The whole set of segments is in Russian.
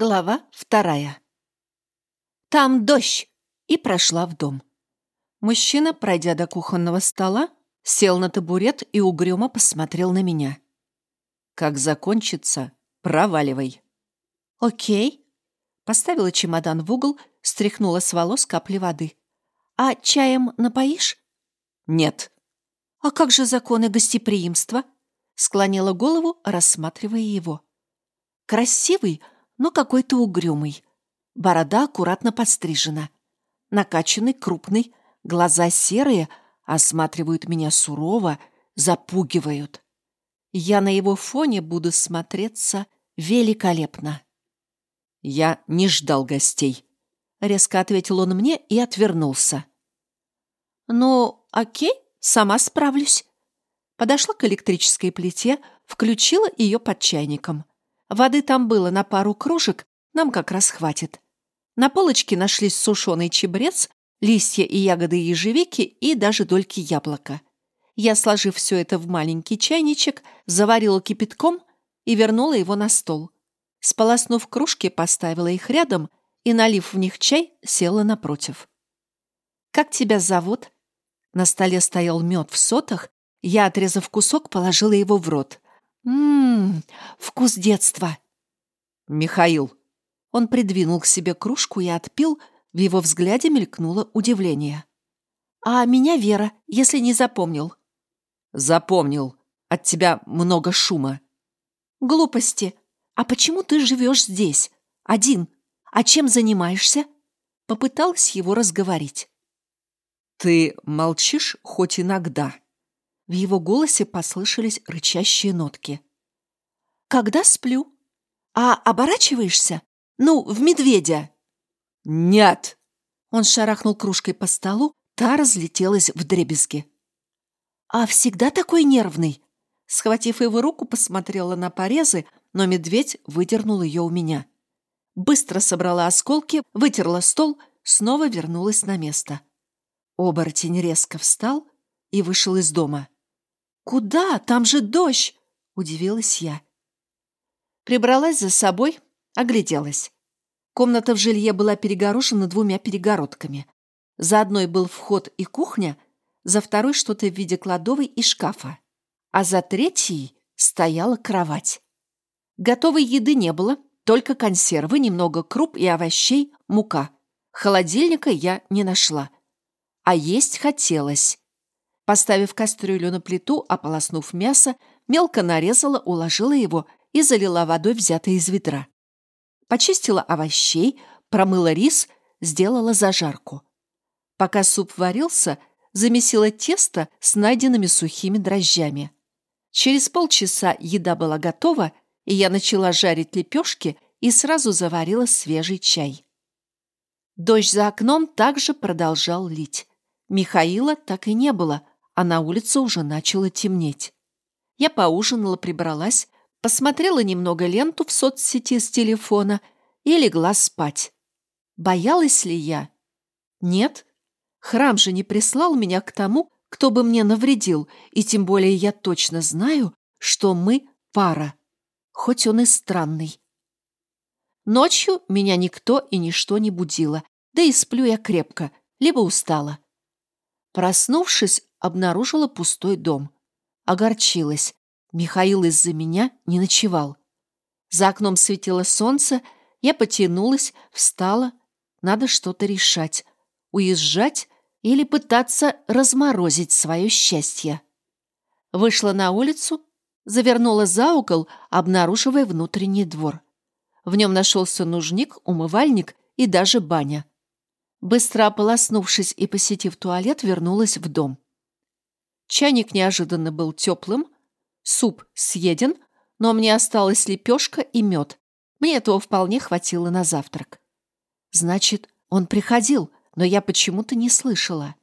Глава вторая. «Там дождь!» и прошла в дом. Мужчина, пройдя до кухонного стола, сел на табурет и угрюмо посмотрел на меня. «Как закончится, проваливай». «Окей». Поставила чемодан в угол, стряхнула с волос капли воды. «А чаем напоишь?» «Нет». «А как же законы гостеприимства?» Склонила голову, рассматривая его. «Красивый, но какой-то угрюмый. Борода аккуратно подстрижена. Накачанный, крупный, глаза серые, осматривают меня сурово, запугивают. Я на его фоне буду смотреться великолепно. «Я не ждал гостей», — резко ответил он мне и отвернулся. «Ну, окей, сама справлюсь». Подошла к электрической плите, включила ее под чайником. Воды там было на пару кружек, нам как раз хватит. На полочке нашлись сушеный чебрец, листья и ягоды ежевики и даже дольки яблока. Я, сложив все это в маленький чайничек, заварила кипятком и вернула его на стол. Сполоснув кружки, поставила их рядом и, налив в них чай, села напротив. «Как тебя зовут?» На столе стоял мед в сотах, я, отрезав кусок, положила его в рот. Ммм, вкус детства. Михаил. Он придвинул к себе кружку и отпил, в его взгляде мелькнуло удивление. А меня Вера, если не запомнил. Запомнил. От тебя много шума. Глупости. А почему ты живешь здесь? Один. А чем занимаешься? Попыталась его разговорить. Ты молчишь хоть иногда. В его голосе послышались рычащие нотки. «Когда сплю? А оборачиваешься? Ну, в медведя!» «Нет!» Он шарахнул кружкой по столу, та разлетелась в дребезги. «А всегда такой нервный?» Схватив его руку, посмотрела на порезы, но медведь выдернул ее у меня. Быстро собрала осколки, вытерла стол, снова вернулась на место. Оборотень резко встал и вышел из дома. «Куда? Там же дождь!» — удивилась я. Прибралась за собой, огляделась. Комната в жилье была перегорожена двумя перегородками. За одной был вход и кухня, за второй что-то в виде кладовой и шкафа. А за третьей стояла кровать. Готовой еды не было, только консервы, немного круп и овощей, мука. Холодильника я не нашла. А есть хотелось. Поставив кастрюлю на плиту, ополоснув мясо, мелко нарезала, уложила его и залила водой, взятой из ведра. Почистила овощей, промыла рис, сделала зажарку. Пока суп варился, замесила тесто с найденными сухими дрожжами. Через полчаса еда была готова, и я начала жарить лепешки и сразу заварила свежий чай. Дождь за окном также продолжал лить. Михаила так и не было, а на улице уже начало темнеть. Я поужинала, прибралась, посмотрела немного ленту в соцсети с телефона и легла спать. Боялась ли я? Нет. Храм же не прислал меня к тому, кто бы мне навредил, и тем более я точно знаю, что мы пара, хоть он и странный. Ночью меня никто и ничто не будило, да и сплю я крепко, либо устала. Проснувшись, обнаружила пустой дом. Огорчилась. Михаил из-за меня не ночевал. За окном светило солнце, я потянулась, встала. Надо что-то решать. Уезжать или пытаться разморозить свое счастье. Вышла на улицу, завернула за угол, обнаруживая внутренний двор. В нем нашелся нужник, умывальник и даже баня. Быстро ополоснувшись и посетив туалет, вернулась в дом. Чайник неожиданно был теплым, суп съеден, но мне осталась лепешка и мед. Мне этого вполне хватило на завтрак. Значит, он приходил, но я почему-то не слышала.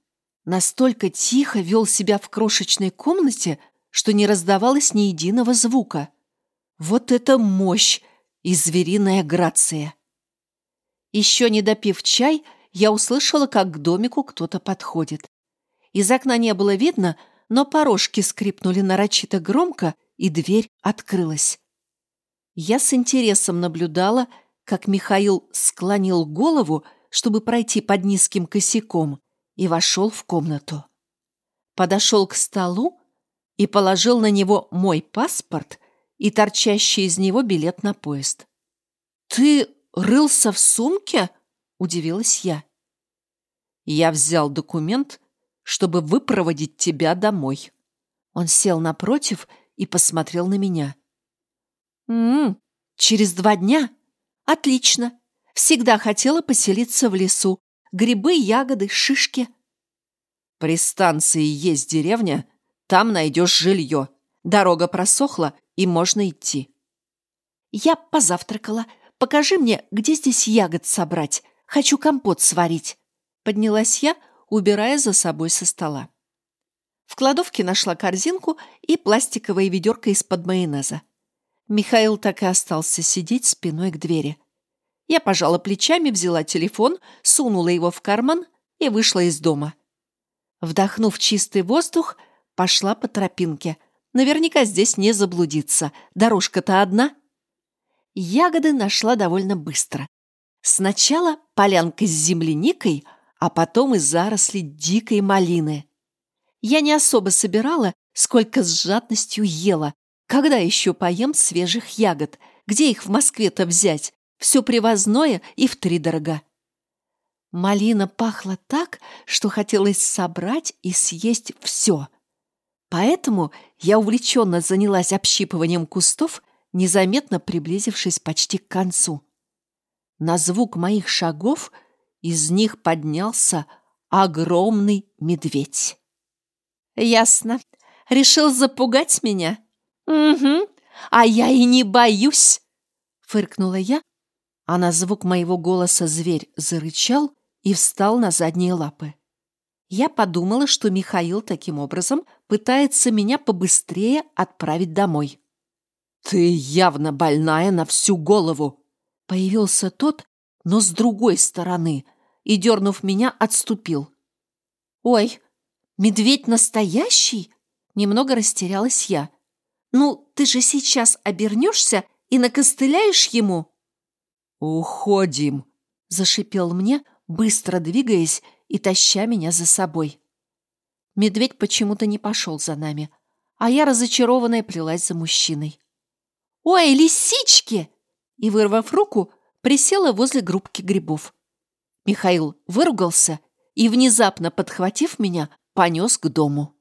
Настолько тихо вел себя в крошечной комнате, что не раздавалось ни единого звука. Вот это мощь и звериная грация! Еще не допив чай, я услышала, как к домику кто-то подходит. Из окна не было видно, но порожки скрипнули нарочито громко, и дверь открылась. Я с интересом наблюдала, как Михаил склонил голову, чтобы пройти под низким косяком, и вошел в комнату. Подошел к столу и положил на него мой паспорт и торчащий из него билет на поезд. «Ты рылся в сумке?» – удивилась я. Я взял документ, чтобы выпроводить тебя домой. Он сел напротив и посмотрел на меня. «М-м, через два дня? Отлично. Всегда хотела поселиться в лесу. Грибы, ягоды, шишки». «При станции есть деревня, там найдешь жилье. Дорога просохла, и можно идти». «Я позавтракала. Покажи мне, где здесь ягод собрать. Хочу компот сварить». Поднялась я, убирая за собой со стола. В кладовке нашла корзинку и пластиковое ведерко из-под майонеза. Михаил так и остался сидеть спиной к двери. Я пожала плечами, взяла телефон, сунула его в карман и вышла из дома. Вдохнув чистый воздух, пошла по тропинке. Наверняка здесь не заблудиться. Дорожка-то одна. Ягоды нашла довольно быстро. Сначала полянка с земляникой, а потом из зарослей дикой малины. Я не особо собирала, сколько с жадностью ела. Когда еще поем свежих ягод? Где их в Москве-то взять? Все привозное и втридорога. Малина пахла так, что хотелось собрать и съесть все. Поэтому я увлеченно занялась общипыванием кустов, незаметно приблизившись почти к концу. На звук моих шагов из них поднялся огромный медведь. «Ясно. Решил запугать меня?» «Угу. А я и не боюсь!» Фыркнула я, а на звук моего голоса зверь зарычал и встал на задние лапы. Я подумала, что Михаил таким образом пытается меня побыстрее отправить домой. «Ты явно больная на всю голову!» Появился тот, но с другой стороны, и, дернув меня, отступил. «Ой, медведь настоящий?» Немного растерялась я. «Ну, ты же сейчас обернешься и накостыляешь ему?» «Уходим!» – зашипел мне, быстро двигаясь и таща меня за собой. Медведь почему-то не пошел за нами, а я, разочарованная, плелась за мужчиной. «Ой, лисички!» И, вырвав руку, присела возле группки грибов. Михаил выругался и, внезапно подхватив меня, понес к дому.